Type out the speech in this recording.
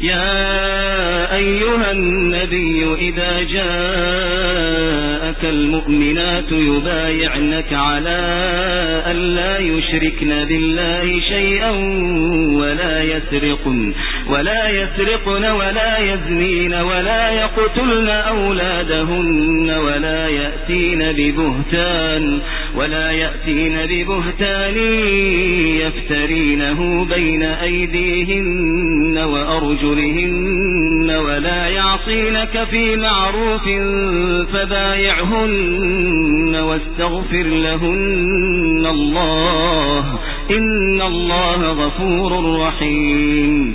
يا أيها النبي إذا جاءك المؤمنات يبايعنك على أن لا يشركن بالله شيئا ولا يسرقن. ولا يسرقن ولا يزنين ولا يقتلن أولادهن ولا يأتين ببهتان ولا يأتين ببهتان يفترينه بين أيديهن وأرجلهن ولا يعصينك في معروف فبايعهن واستغفر لهن الله إن الله غفور رحيم